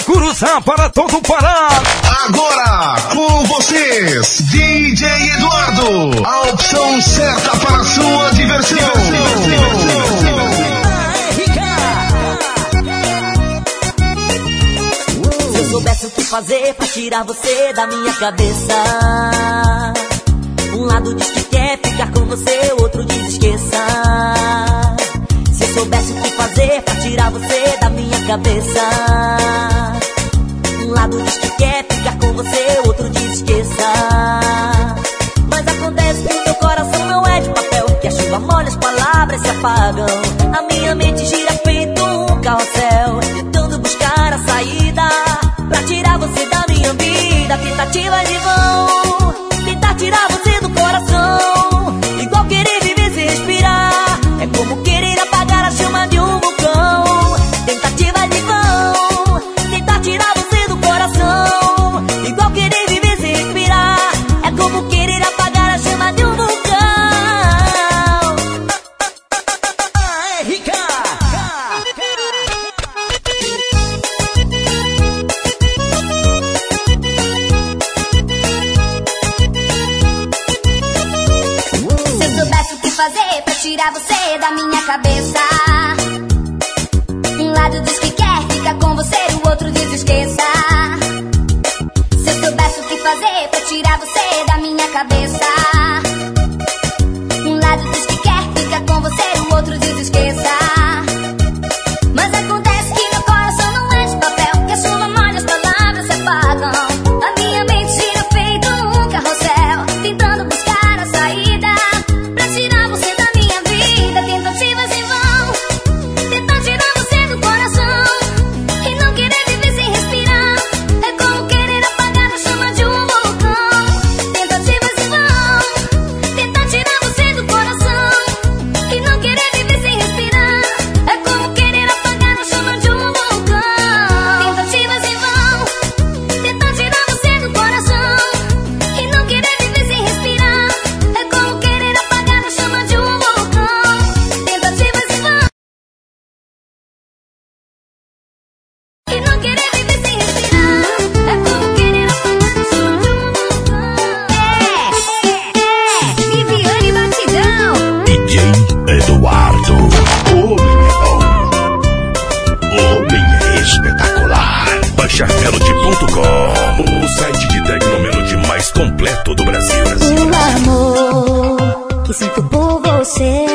Curuçá para todo o Pará. Agora, com vocês, DJ Eduardo, a opção certa para a sua diversão. diversão, diversão, diversão. Se eu soubesse o que fazer pra tirar você da minha cabeça. Um lado diz que quer ficar com você, o outro diz esqueça. Se eu soubesse o que fazer pra tirar você da cabeça. Um lado diz que quer ficar com você, outro diz esqueça. Mas acontece que o meu coração não é de papel, que a chuva molha, as palavras se apagam. A minha mente gira feito um carrossel, tentando buscar a saída. você é da minha cabeça. Um lado diz que quer ficar com você, o outro diz esqueça. Se eu soubesse o que fazer pra tirar você da minha cabeça. ser.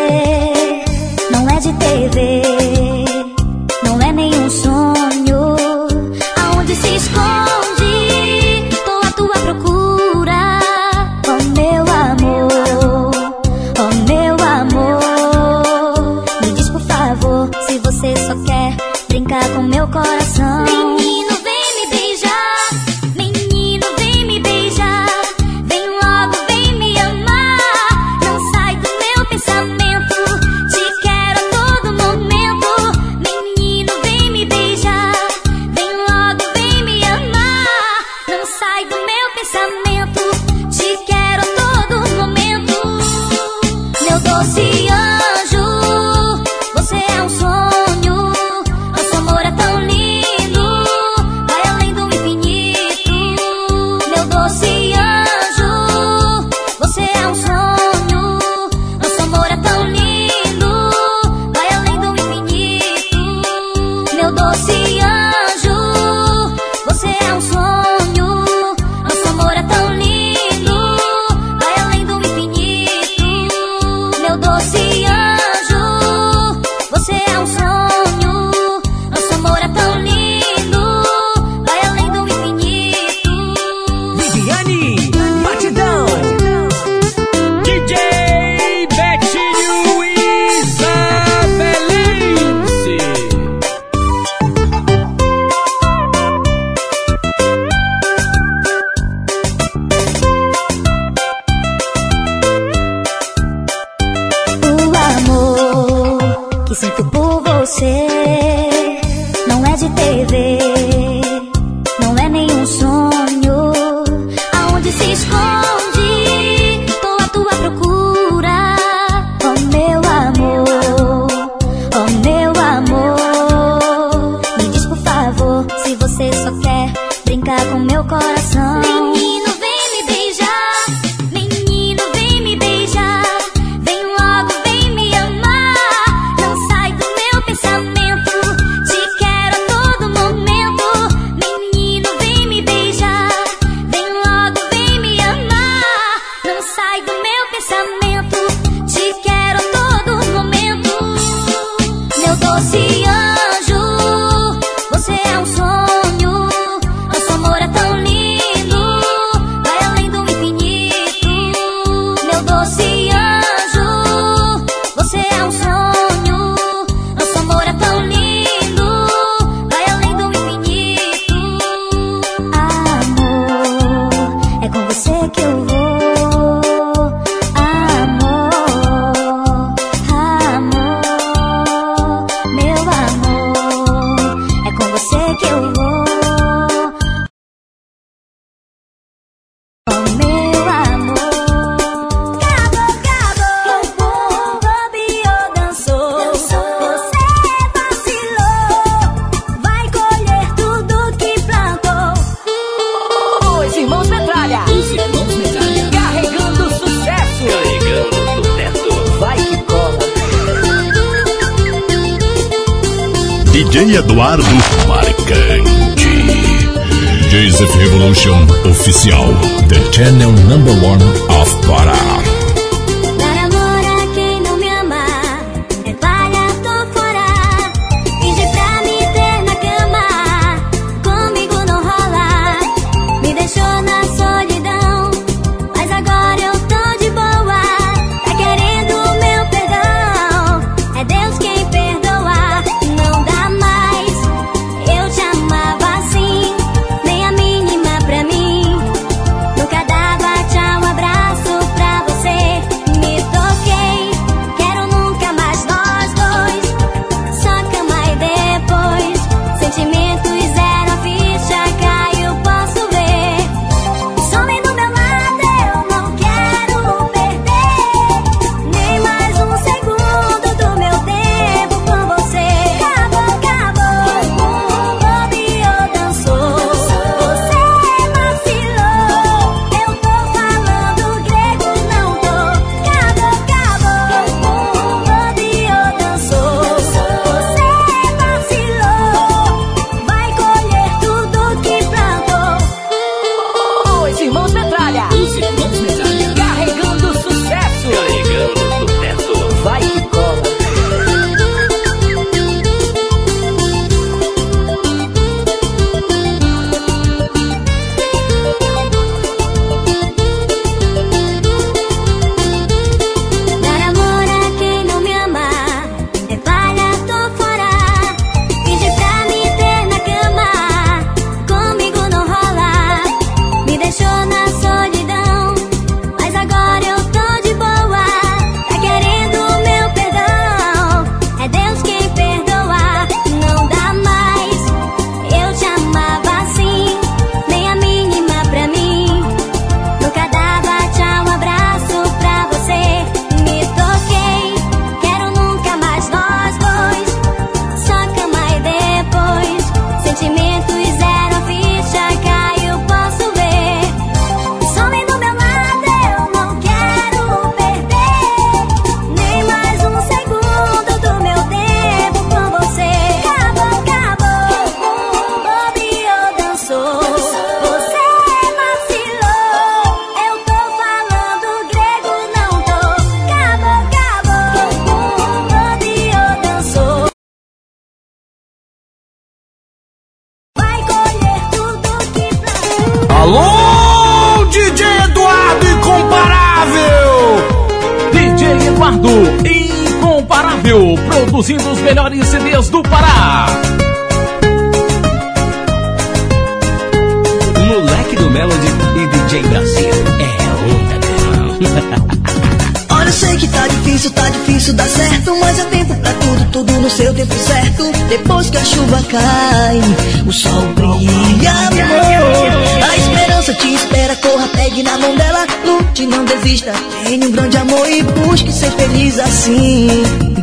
ela, lute, não desista. Tenha um grande amor e busque ser feliz assim.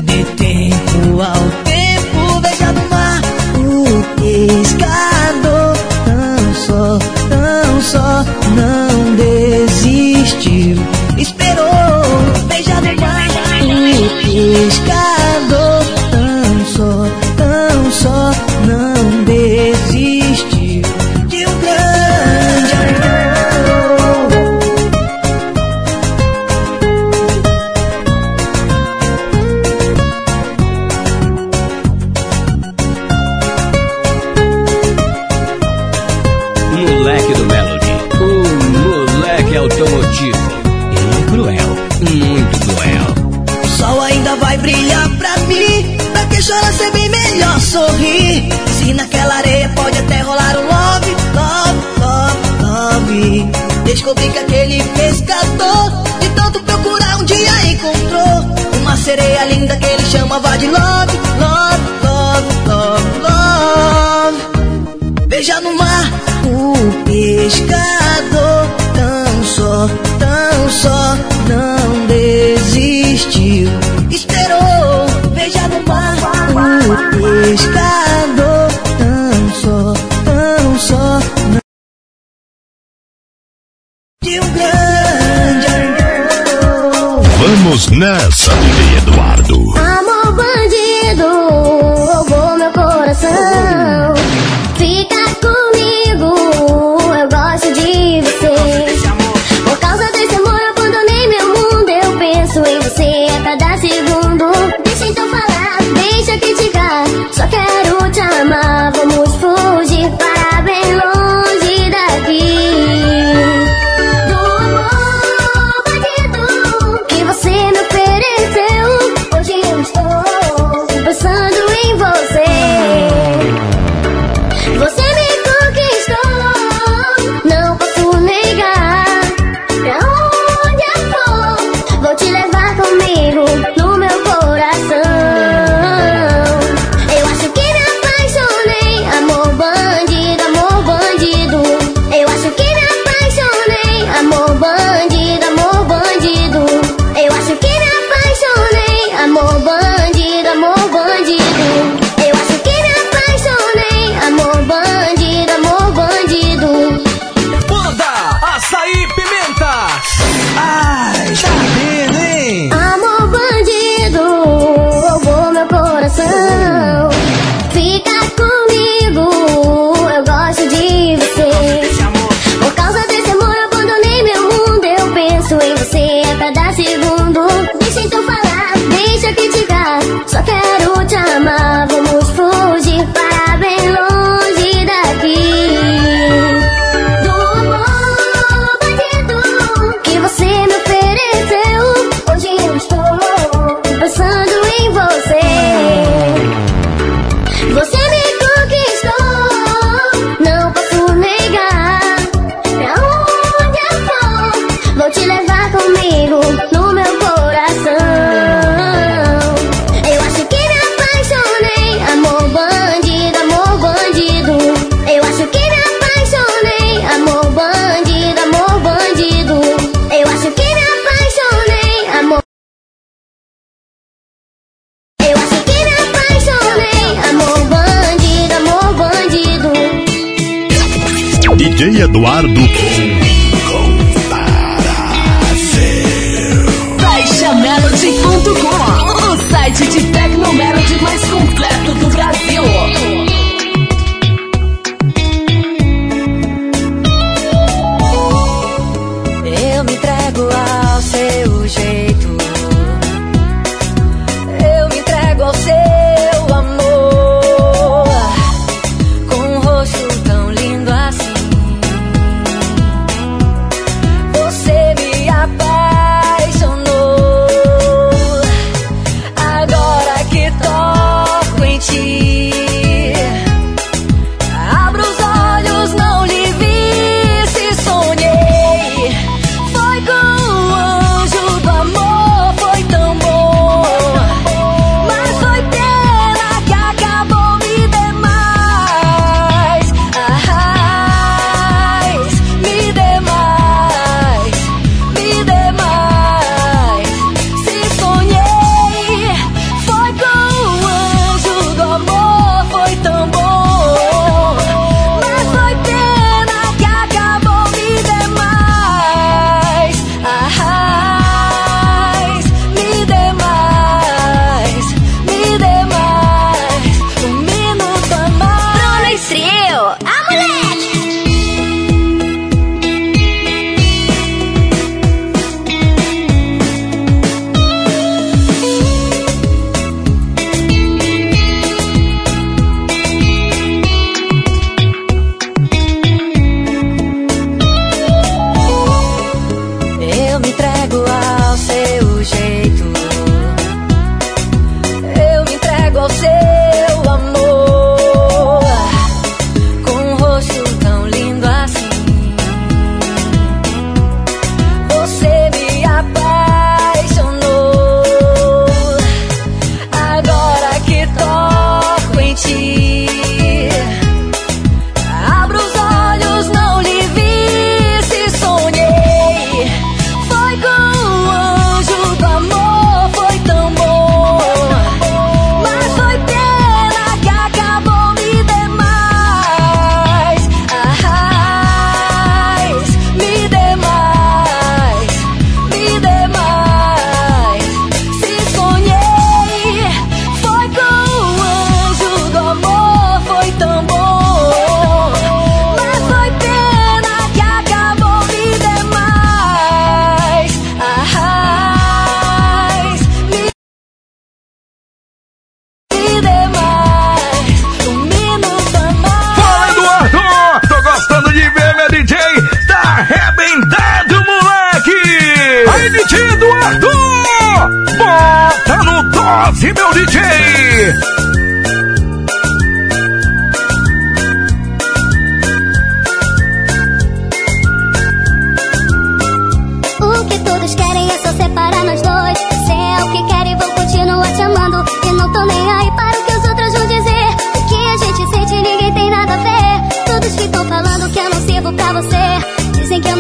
De tempo ao tempo, veja no mar o pescador. Tão só, tão só, não desistiu. Esperou, veja no mar o pescador.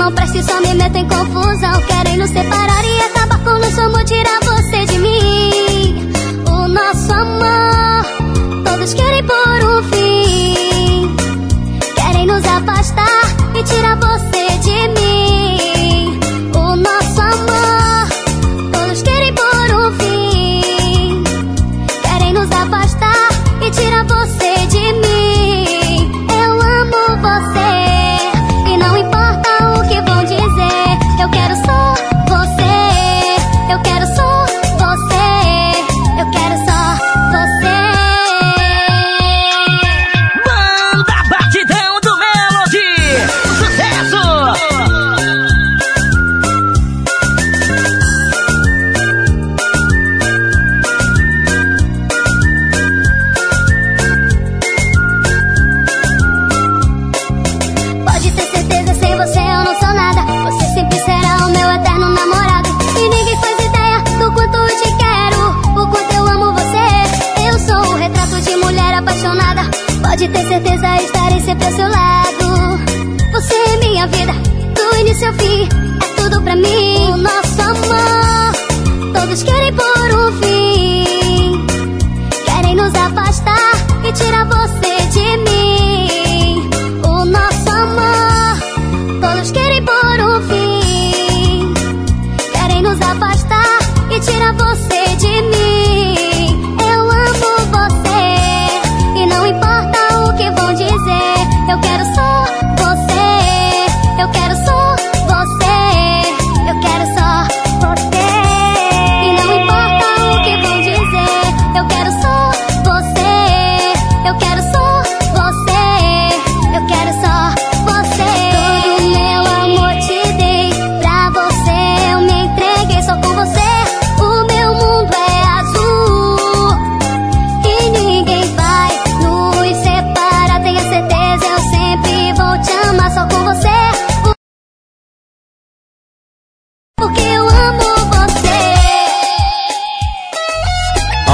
Não preste só me metem confusão. Querem nos separar.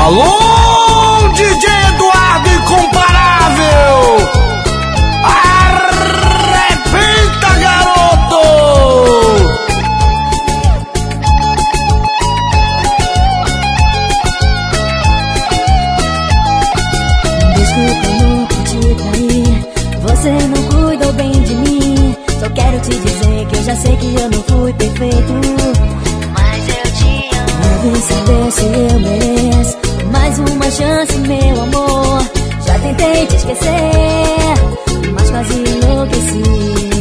Alô, DJ Eduardo Incomparável! Arrebenta, garoto! Desculpa, nunca te traí. Você não cuidou bem de mim. Só quero te dizer que eu já sei que eu não fui perfeito. Mas eu te amo. Deve saber se eu mereço mais uma chance, meu amor. Já tentei te esquecer, mas quase enlouqueci.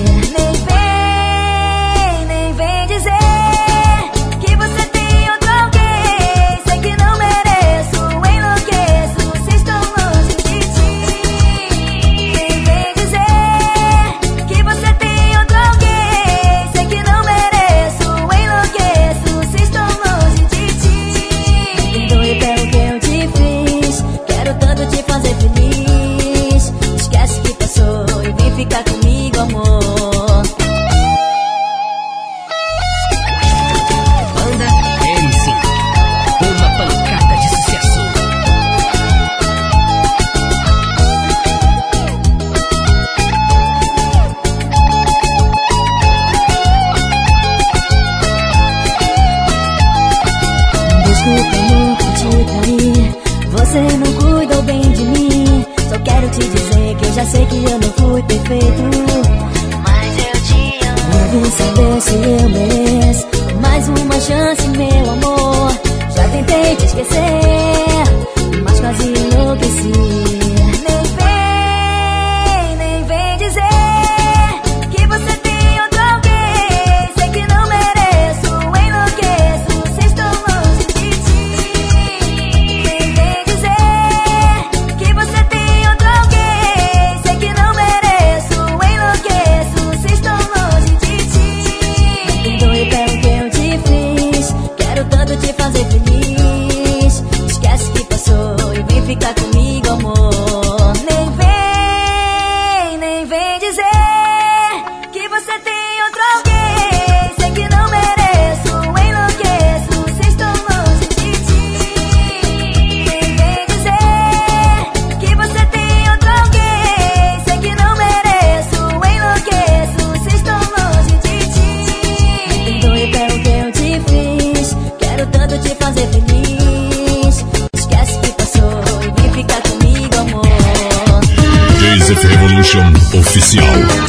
Oficial,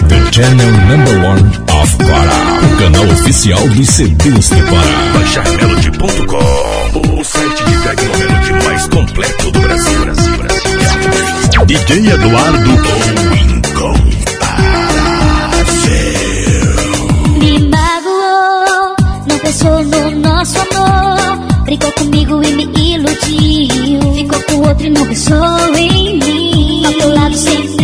the channel number one of Pará. O canal oficial dos CDs do Pará. BaixarMelody.com O site de Tecnomelody mais completo do Brasil. Brasil, Brasil. DJ Eduardo O incomparável. Me magoou, não pensou no nosso amor. Brigou comigo e me iludiu. Ficou com outro e não pensou em mim. Ao teu lado sempre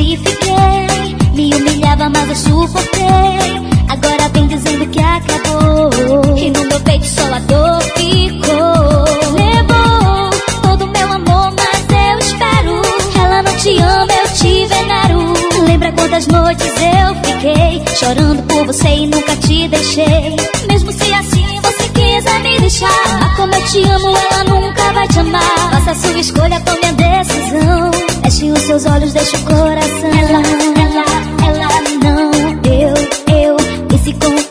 suportei. Agora vem dizendo que acabou. E no meu peito só a dor ficou. Levou todo meu amor, mas eu espero. Ela não te ama, eu te venero. Lembra quantas noites eu fiquei chorando por você e nunca te deixei. Mesmo se assim você quiser me deixar, mas como eu te amo, ela nunca vai te amar. Faça sua escolha, tome a decisão. Feche os seus olhos, deixa o coração. Ela, eu,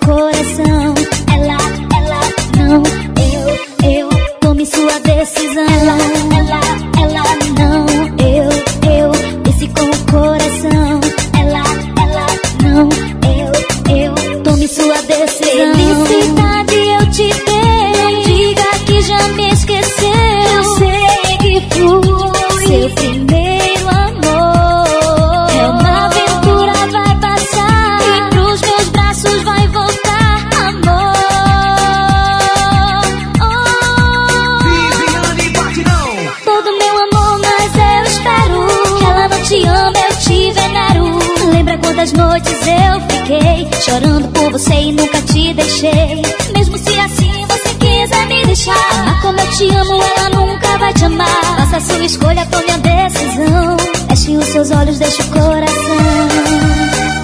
seus olhos, deixa o coração.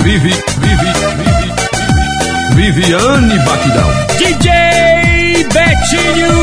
Vivi, Vivi, Vivi, Vivi. Viviane Batidão. DJ Betinho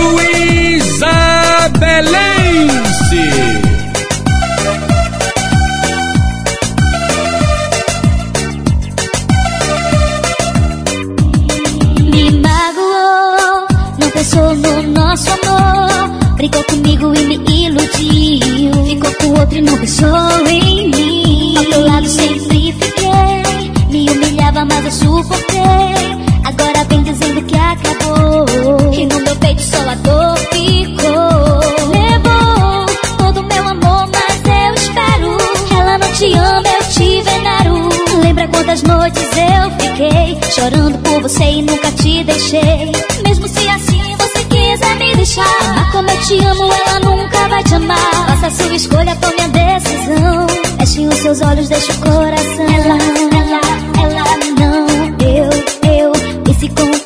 chorando por você e nunca te deixei. Mesmo se assim você quiser me deixar, mas como eu te amo, ela nunca vai te amar. Faça sua escolha, tome a decisão. Feche os seus olhos, deixa o coração. Ela, ela, ela não. Eu, eu, esse com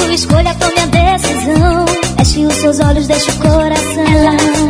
sua escolha, tome a decisão. Feche os seus olhos, deixa o coração. Ela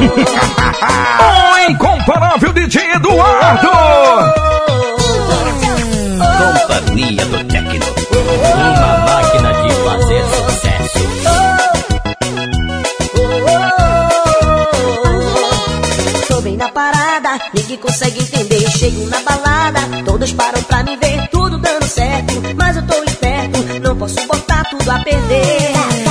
o incomparável DJ Eduardo! Companhia do Tecno. Uma máquina de fazer sucesso. Tô bem na parada, ninguém consegue entender. Eu chego na balada, todos param pra me ver, tudo dando certo. Mas eu tô esperto, não posso botar tudo a perder.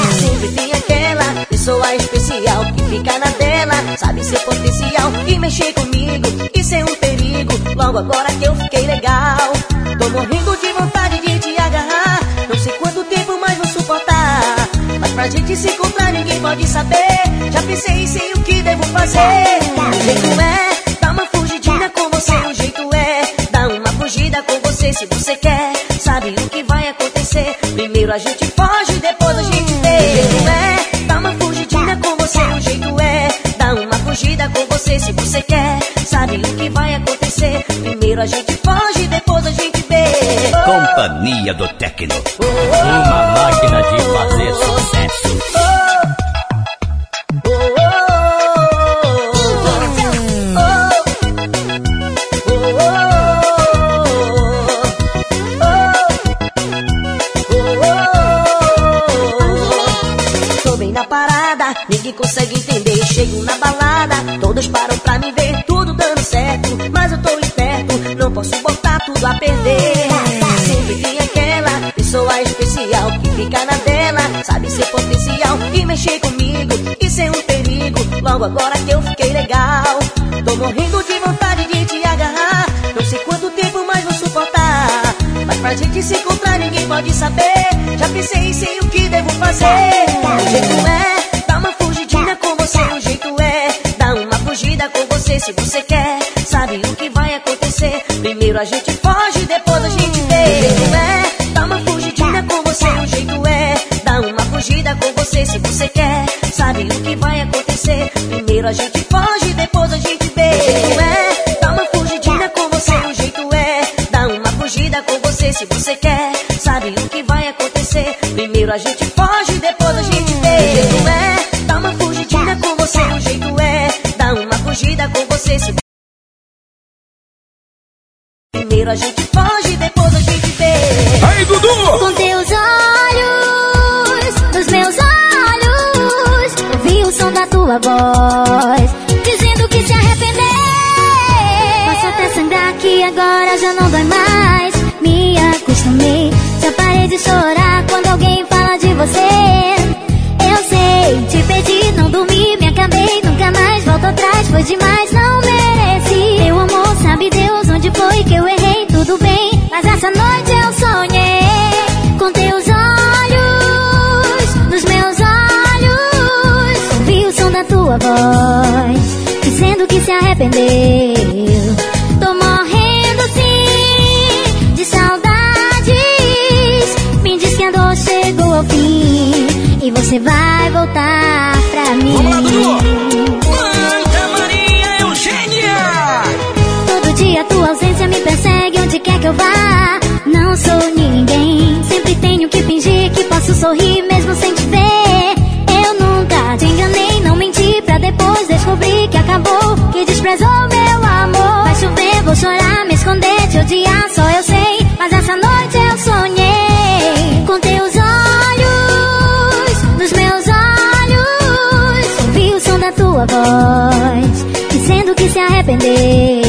Especial que fica na dela, sabe seu potencial e mexer comigo. Isso é um perigo, logo agora que eu fiquei legal. Tô morrendo de vontade de te agarrar. Não sei quanto tempo mais vou suportar. Mas pra gente se encontrar ninguém pode saber. Já pensei e sei o que devo fazer. O jeito é dar uma fugidinha com você. O jeito é dar uma fugida com você se você quer. Sabe o que vai acontecer? Primeiro a gente foge, depois a gente você quer. Sabe o que vai acontecer? Primeiro a gente foge, depois a gente vê. Companhia do Tecno. Uma máquina de fazer sucesso. Tô bem na parada, ninguém consegue entender. Chego na a perder. Sempre tem aquela pessoa especial que fica na dela, sabe seu potencial e mexer comigo. Isso é um perigo, logo agora que eu fiquei legal. Tô morrendo de vontade de te agarrar. Não sei quanto tempo mais vou suportar. Mas pra gente se encontrar ninguém pode saber. Já pensei e sei o que devo fazer. O jeito é dar uma fugidinha com você. O jeito é dar uma fugida com você se você quer. Sabe o que vai acontecer? Primeiro a gente Primeiro a gente foge, depois a gente jeito é dar uma fugidinha com você. O jeito é dar uma fugida com você se você quer. Sabe o que vai acontecer? Primeiro a gente foge, depois a gente jeito é dar uma fugidinha com você. O jeito é dar uma fugida com você se Primeiro a gente foge, depois a gente vê. Aí, Dudu! Com teus olhos, nos meus olhos, ouvi o som da tua voz, foi demais, não mereci. Teu amor, sabe Deus onde foi que eu errei, tudo bem. Mas essa noite eu sonhei com teus olhos, nos meus olhos. Ouvi o som da tua voz, dizendo que se arrependeu. Tô morrendo sim de saudades. Me diz que a dor chegou ao fim e você vai voltar pra mim. Vamos lá, que eu vá. Não sou ninguém, sempre tenho que fingir que posso sorrir mesmo sem te ver. Eu nunca te enganei, não menti pra depois descobrir que acabou, que desprezou meu amor. Vai chover, vou chorar, me esconder, te odiar, só eu sei. Mas essa noite eu sonhei com teus olhos, nos meus olhos. Ouvi o som da tua voz, dizendo que se arrependeu.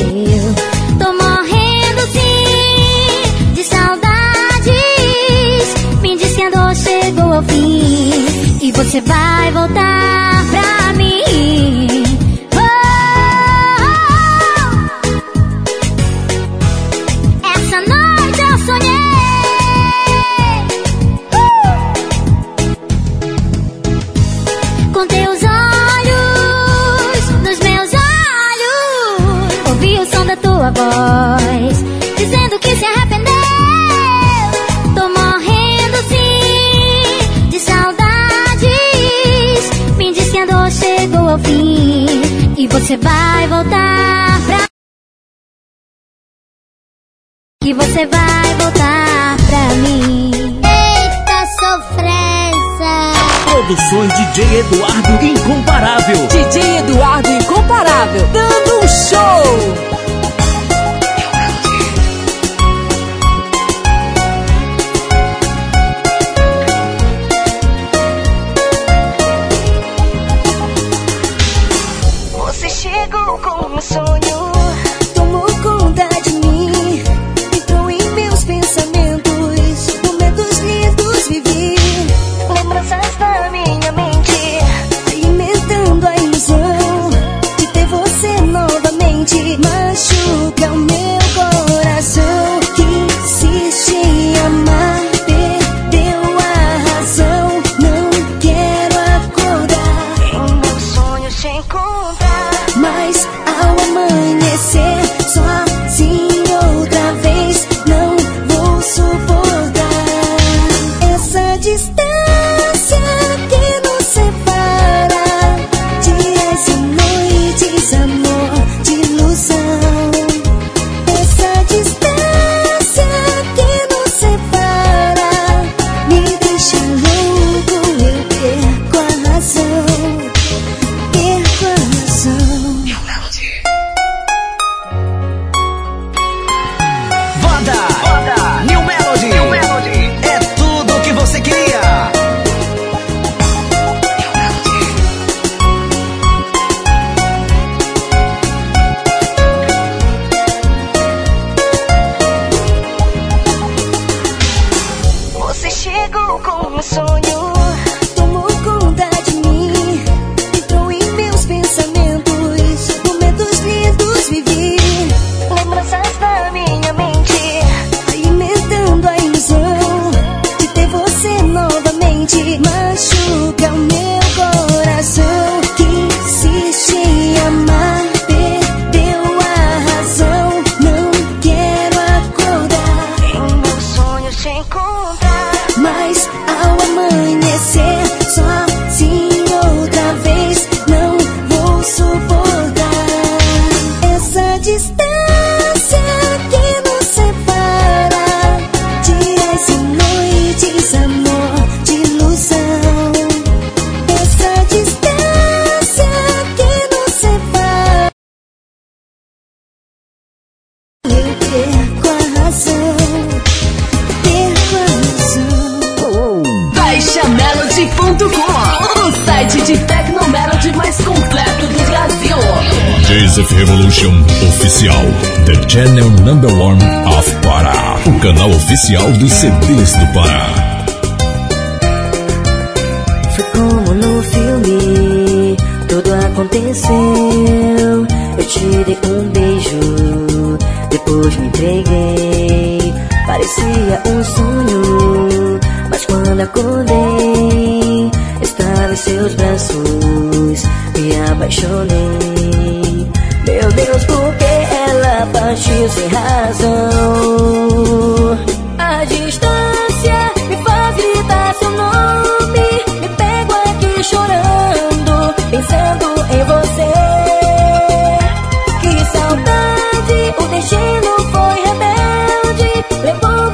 Você vai voltar ao fim e você vai voltar pra. Que você vai voltar pra mim. Eita sofrência. Produções DJ Eduardo Incomparável. DJ Eduardo Incomparável, dando um show! Machuca o meu canal oficial dos CDs do Pará. Foi como no filme, tudo aconteceu. Eu te dei um beijo, depois me entreguei. Parecia um sonho, mas quando acordei, estava em seus braços, me apaixonei. Meu Deus, por que? abaixo sem razão. A distância me faz gritar seu nome. Me pego aqui chorando, pensando em você. Que saudade, o destino foi rebelde. Levou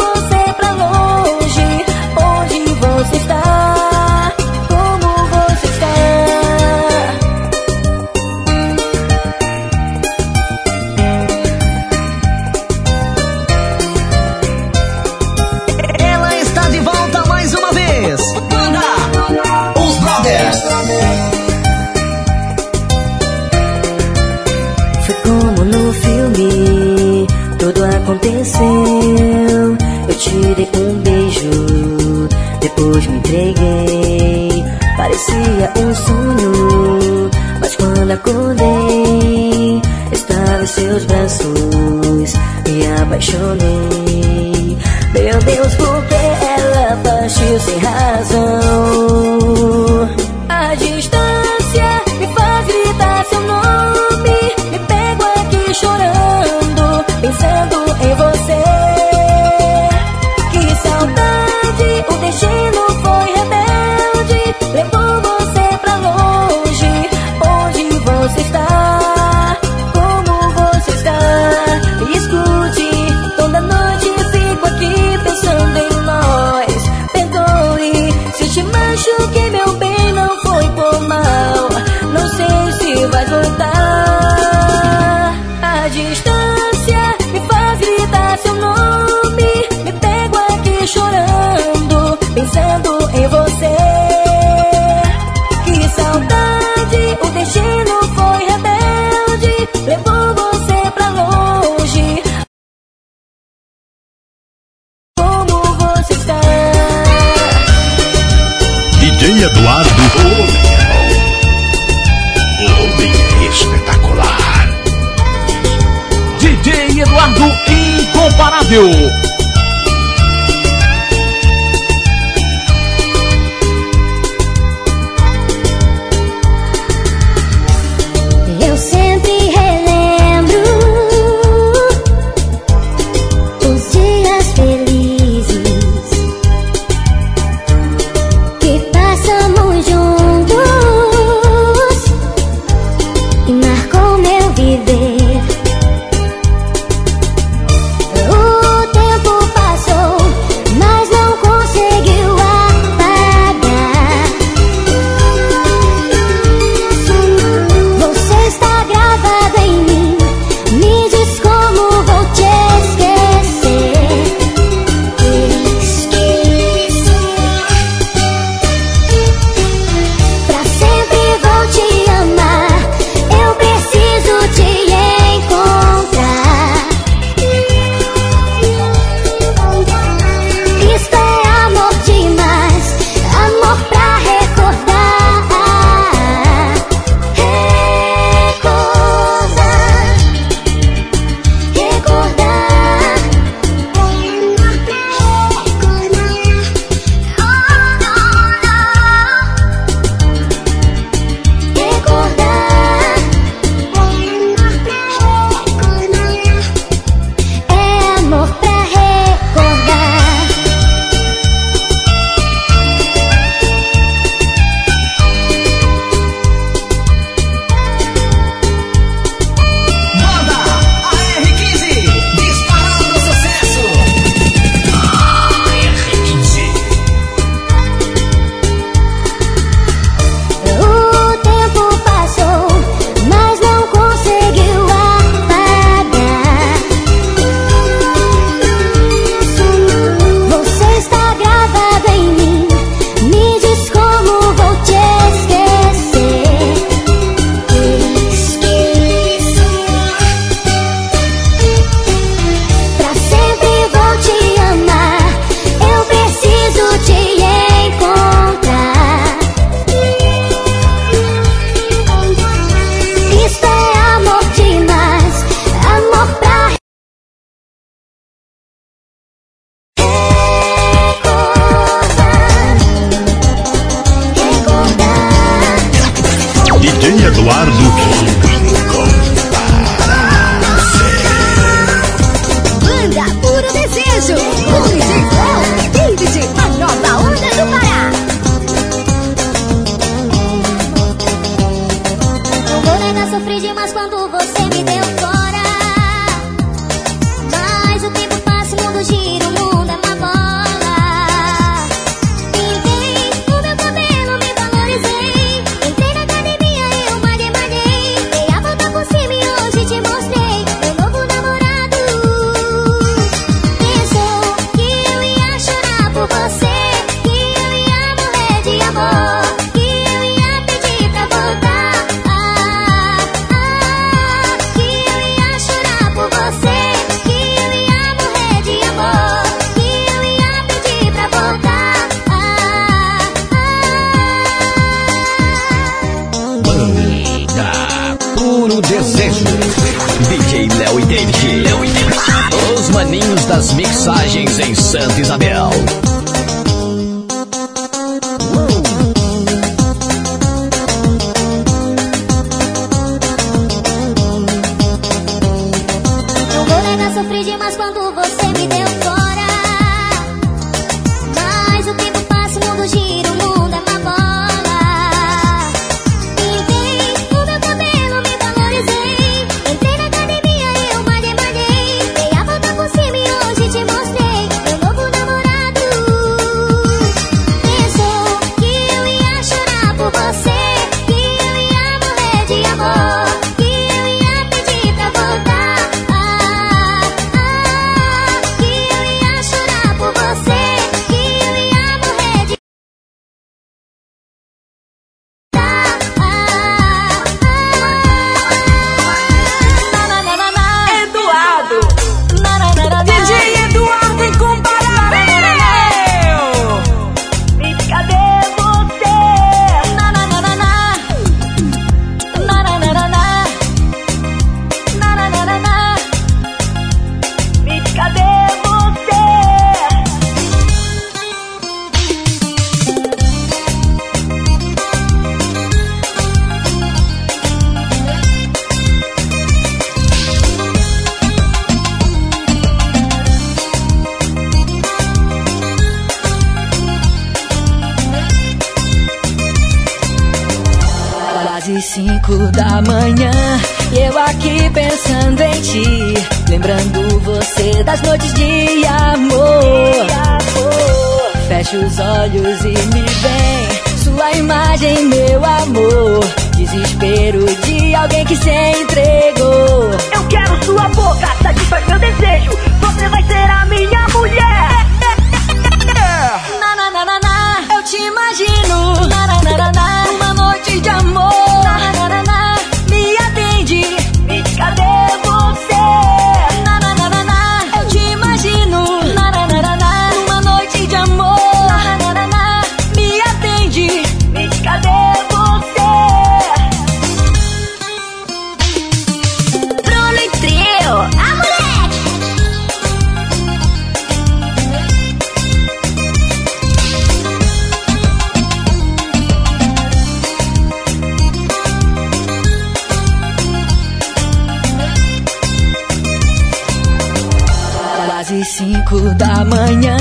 cinco da manhã.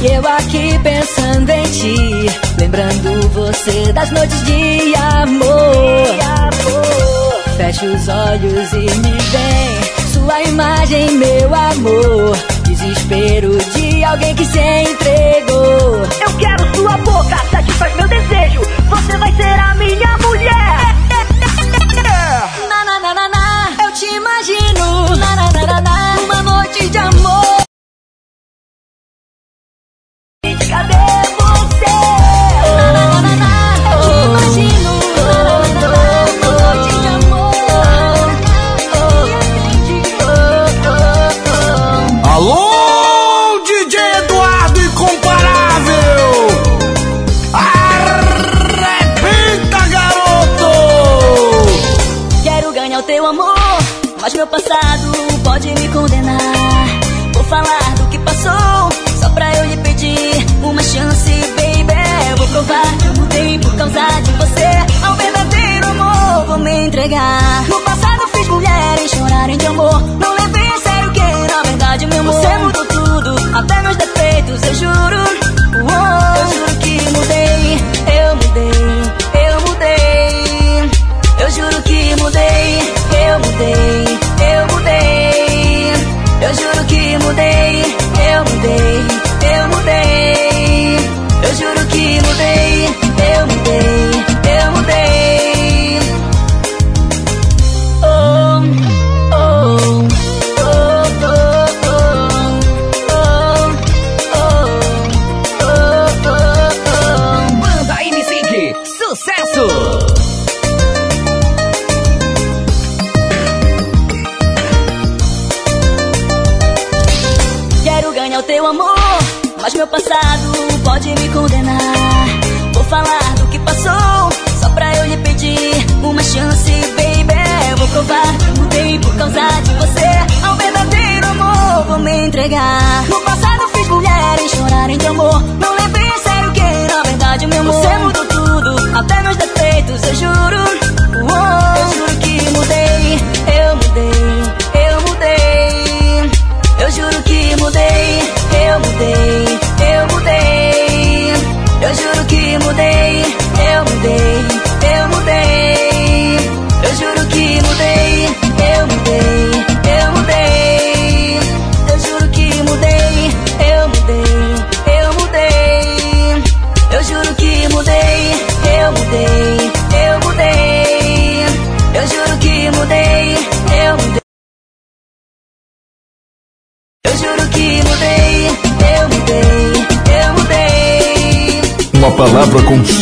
E eu aqui pensando em ti, lembrando você das noites de amor. Fecho os olhos e me vem, sua imagem, meu amor. Desespero de alguém que se entregou. Eu quero sua boca, satisfaz meu desejo. Você vai ser a minha amor. Até meus defeitos, eu juro. Uou, eu juro que mudei, eu mudei, eu mudei. Eu juro que mudei, eu mudei, eu mudei. Eu juro que mudei, eu mudei. passado pode me condenar. Vou falar do que passou, só pra eu lhe pedir uma chance, baby. Vou provar, mudei por causa de você. Ao verdadeiro amor, vou me entregar. No passado fiz mulheres chorarem de amor. Não levei a sério que, na verdade, meu amor. Você mudou tudo, até meus defeitos, eu juro. Uou, eu juro que mudei.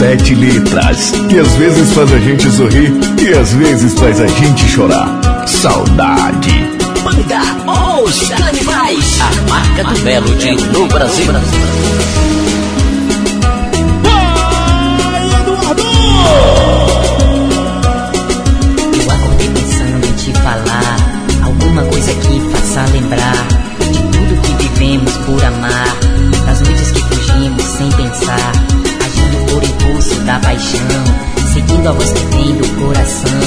Sete letras, que às vezes faz a gente sorrir e às vezes faz a gente chorar. Saudade. Banda Os Canibais, a marca do Melody no Brasil. Eu acordei pensando em te falar alguma coisa que faça lembrar de tudo que vivemos por amar, paixão, seguindo a voz que vem do coração,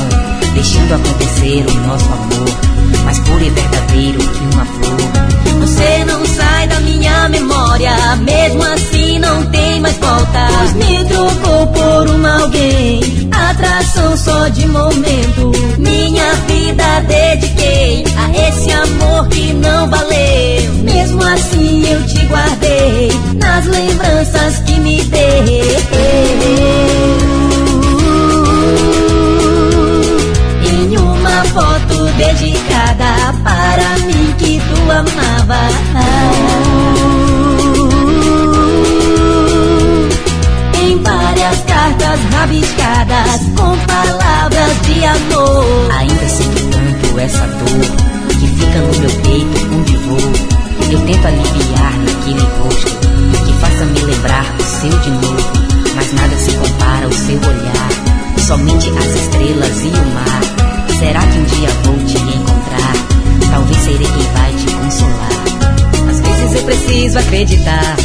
deixando acontecer o nosso amor, mais puro e verdadeiro que uma flor. Você não sai da minha memória, mesmo assim não tem mais volta. Pois me trocou por um alguém, atração só de momento. Minha vida dediquei a esse amor que não valeu. Mesmo assim eu te guardei nas lembranças que me deu. Dedicada para mim que tu amava. Em várias cartas rabiscadas com palavras de amor. Ainda sinto tanto essa dor que fica no meu peito onde vou. Eu tento aliviar naquele rosto que faça me lembrar o seu de novo. Mas nada se compara ao seu olhar. Somente as estrelas e o mar. Será que um dia vou te encontrar? Talvez serei quem vai te consolar. Às vezes eu preciso acreditar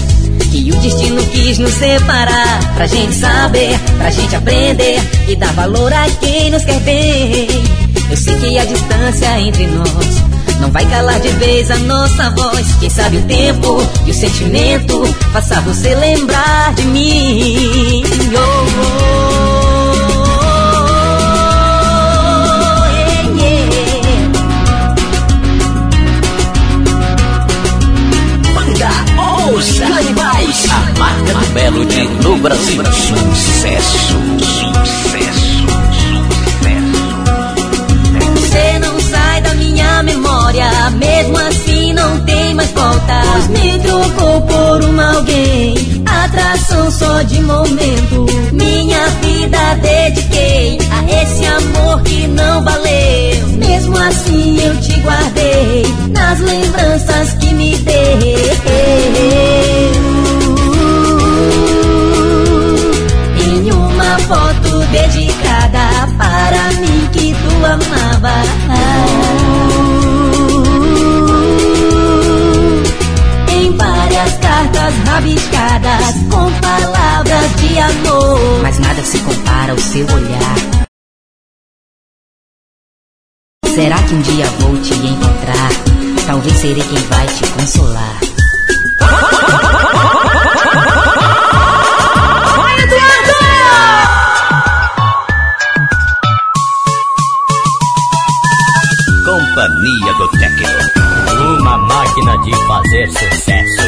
que o destino quis nos separar. Pra gente saber, pra gente aprender e dar valor a quem nos quer bem. Eu sei que a distância entre nós não vai calar de vez a nossa voz. Quem sabe o tempo e o sentimento faça você lembrar de mim. Oh, oh, Melody no Brasil. Sucesso, sucesso, sucesso. Você não sai da minha memória, mesmo assim não tem mais volta. Pois me trocou por um alguém, atração só de momento. Minha vida dediquei a esse amor que não valeu. Mesmo assim eu te guardei nas lembranças que me deu. Foto dedicada para mim que tu amava. Em várias cartas rabiscadas com palavras de amor. Mas nada se compara ao seu olhar. Será que um dia vou te encontrar? Talvez serei quem vai te consolar. Companhia do Tecno. Uma máquina de fazer sucesso.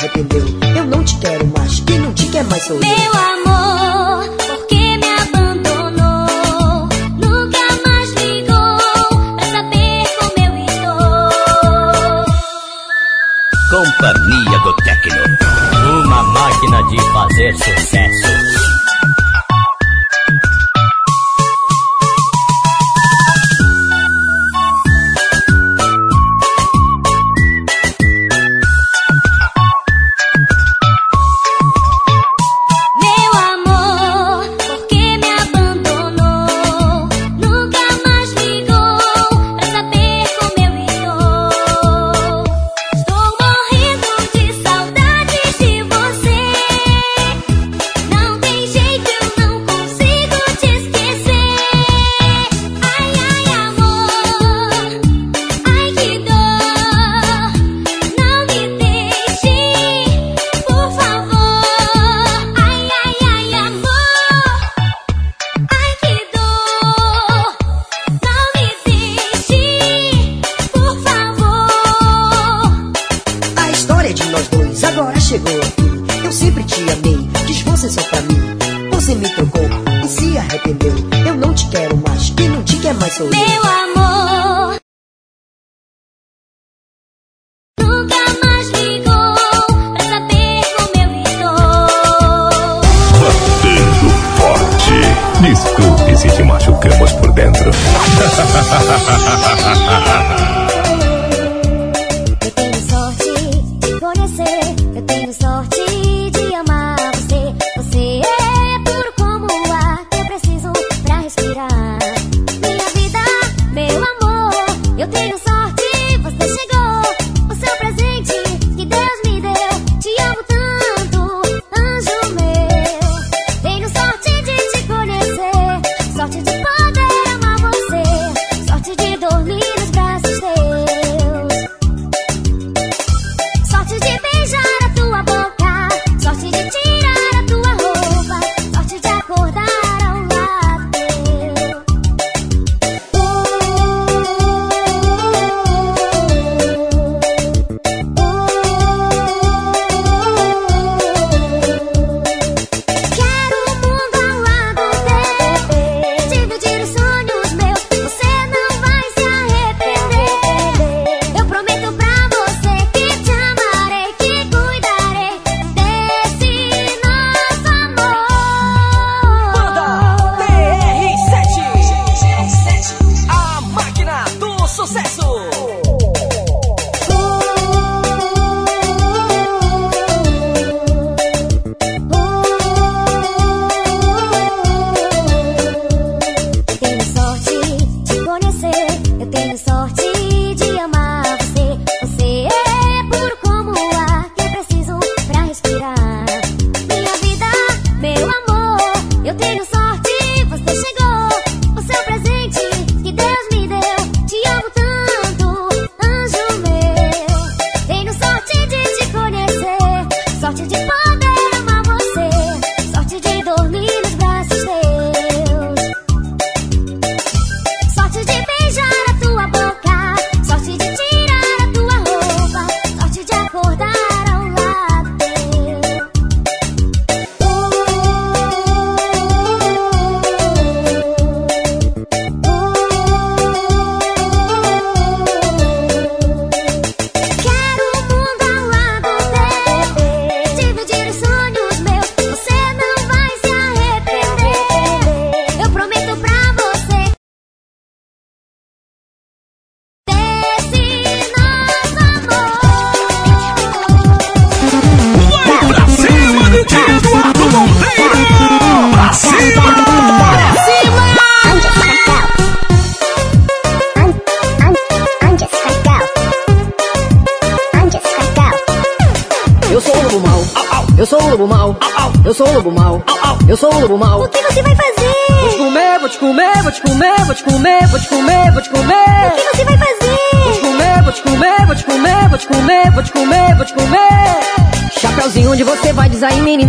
Eu não te quero mais, quem não te quer mais sou eu. Meu amor, por que me abandonou? Nunca mais ligou pra saber como eu estou. Companhia do Tecno, uma máquina de fazer sucesso.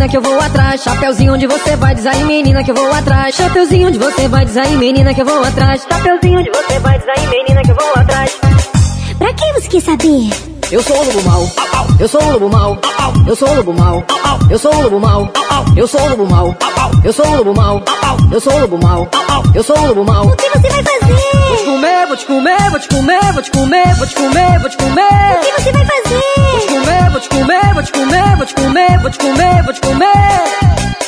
que eu vou atrás. Chapeuzinho onde você vai, diz aí, menina que eu vou atrás. Chapeuzinho onde você vai, diz aí, menina que eu vou atrás. Chapeuzinho onde você vai, diz aí, menina que eu vou atrás. Pra que você quer saber? Eu sou o lobo mal, eu sou o lobo mal, eu sou o lobo mal, eu sou o lobo mal, eu sou o lobo mal, eu sou o lobo mal, eu sou o lobo mal, eu sou o lobo mal. O que você vai fazer? Vou te comer, vou te comer, vou te comer, vou te comer, vou te comer, vou te comer. O que você vai fazer? Vou te comer, vou te comer, vou te comer, vou te comer, vou te comer, vou te comer.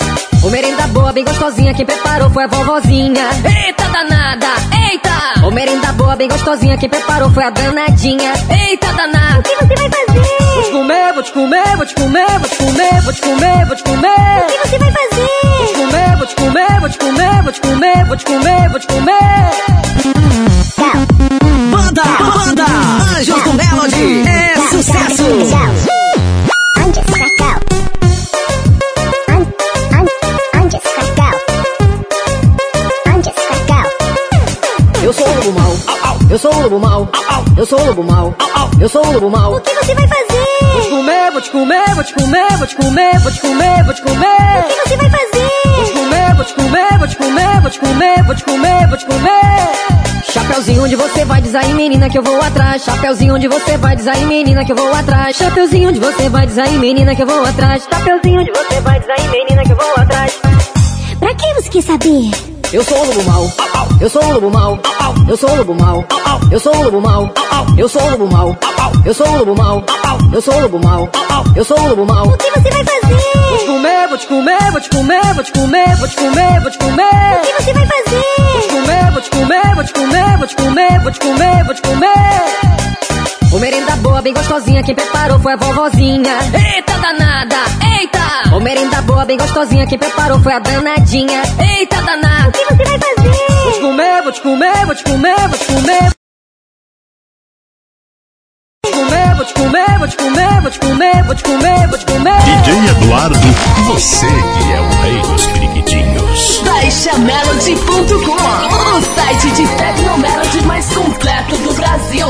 O merenda boa, bem gostosinha, quem preparou foi a vovozinha. Eita danada, eita! O merenda boa, bem gostosinha, quem preparou foi a danadinha. Eita danada! O que você vai fazer? Vou te comer, vou te comer, vou te comer, vou te comer, vou te comer, vou te comer. O que você vai fazer? Vou te comer, vou te comer, vou te comer, vou te comer, vou te comer, vou te comer. Banda, banda, Anjos do Melody, é sucesso. Eu sou o lobo mal, eu sou o lobo mal, eu sou o lobo mal. O que você vai fazer? Vou te comer, vou te comer, vou te comer, vou te comer, vou te comer, vou te comer. O que você vai fazer? Vou te comer, vou te comer, vou te comer, vou te comer, vou te comer, vou te comer. Chapeuzinho onde você vai, diz aí menina que eu vou atrás. Chapeuzinho onde você vai, diz aí menina que eu vou atrás. Chapeuzinho onde você vai, diz aí menina que eu vou atrás. Chapeuzinho onde você vai, diz aí menina que eu vou atrás. Pra que você quer saber? Eu sou o lobo mal, eu sou o lobo mal, eu sou o lobo mal, eu sou o lobo mal, eu sou o lobo mal, eu sou o lobo mal, eu sou o lobo mal, eu sou o lobo mal. O que você vai fazer? Vou te comer, vou te comer, vou te comer, vou te comer, vou te comer, vou te comer. O que você vai fazer? Vou te comer, vou te comer, vou te comer, vou te comer, vou te comer, vou te comer. O merenda boa, bem gostosinha, quem preparou foi a vovozinha. Eita danada, eita! O merenda boa, bem gostosinha, quem preparou foi a danadinha. Eita danada! O que você vai fazer? Vou te comer, vou te comer, vou te comer, vou te comer. Vou te comer, vou te comer, vou te comer, vou te comer, vou te comer, vou te comer. DJ Eduardo, você que é o rei dos periquitinhos. BaixaMelody.com O site de Tecnomelody mais completo do Brasil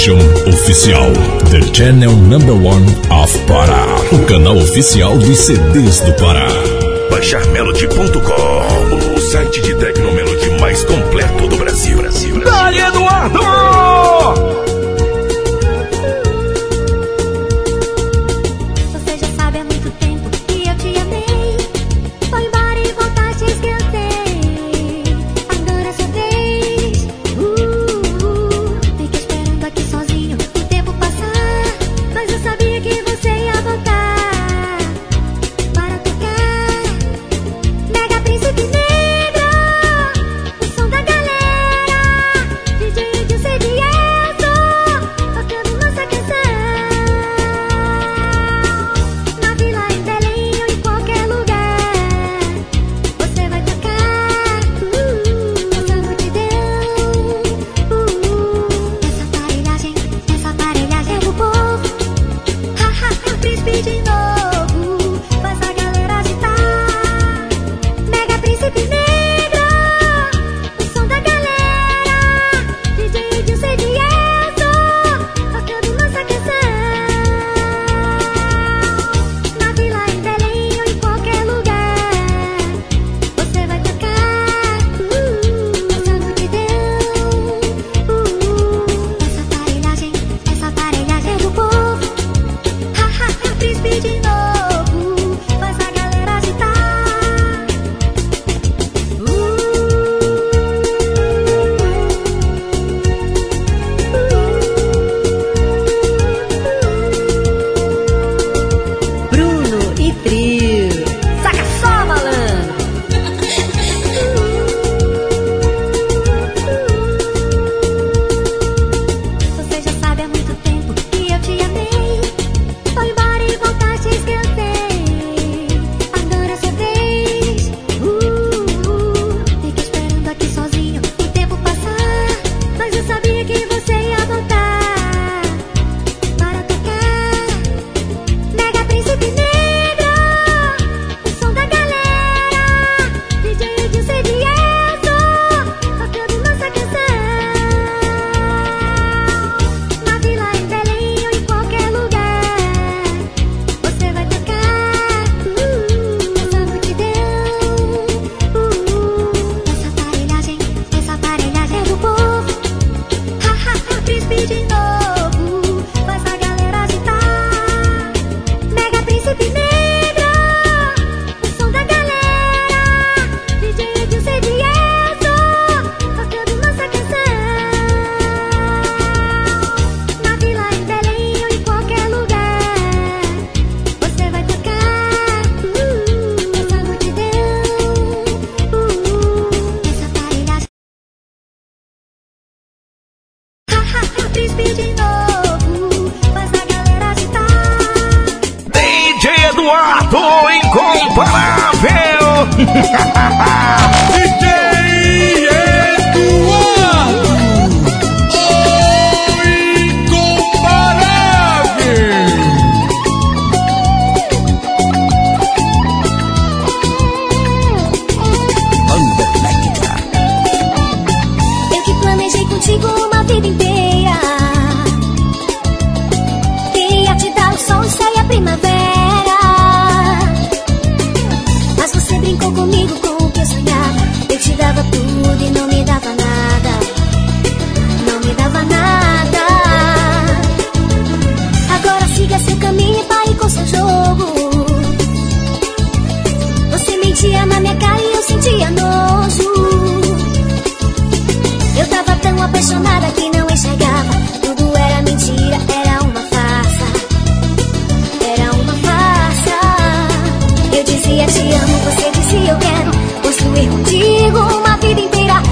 Oficial. The Channel Number One of Pará. O canal oficial dos CDs do Pará. Baixarmelody.com O site de tecnomelody mais completo do Brasil. Brasil, Brasil. Dali Eduardo!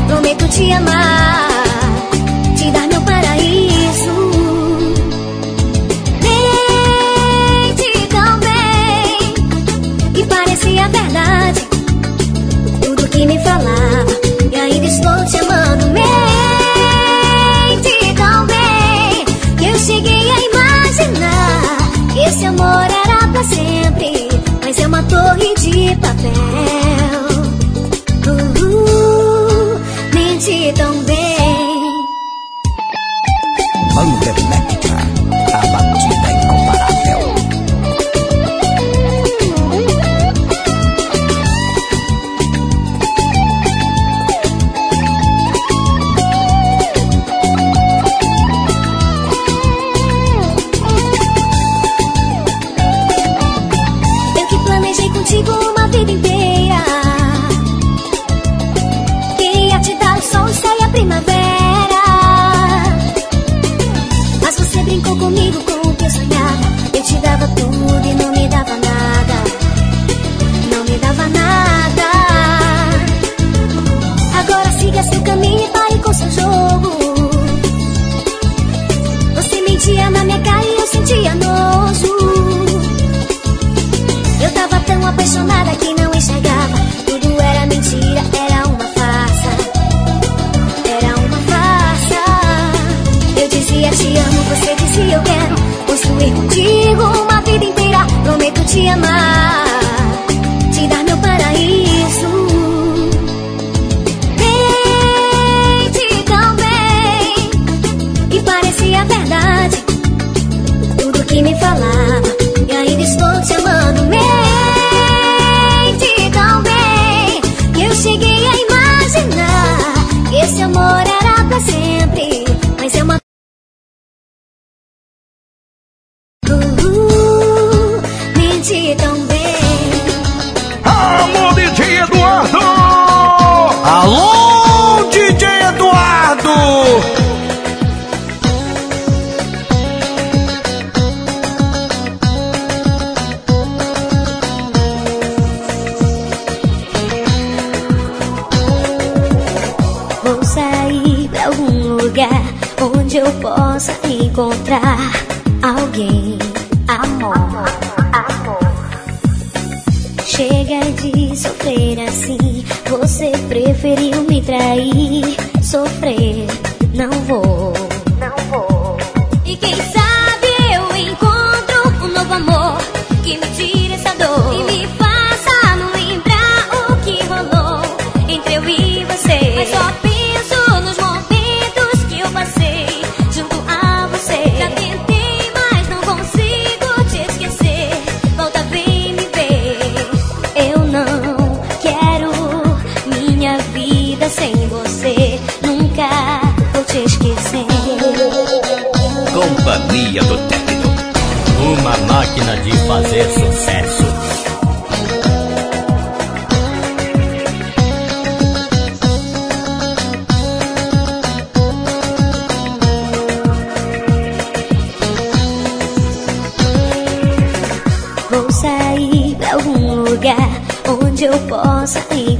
Prometo te amar, te dar meu paraíso. Nem tão bem, e parecia verdade tudo que me falava. E ainda estou te amando. eu possa encontrar alguém. Amor, amor. Chega de sofrer assim. Você preferiu me trair. Sofrer, não vou.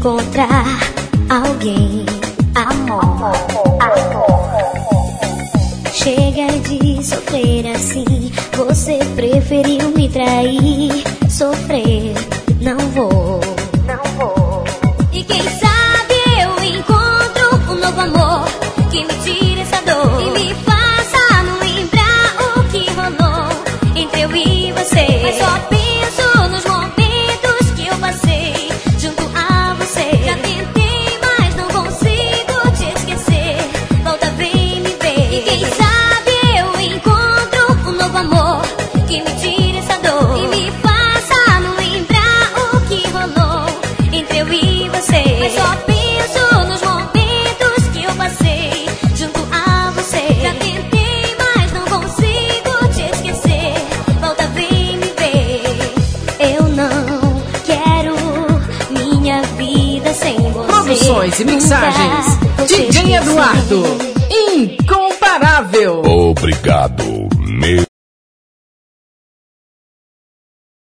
encontrar.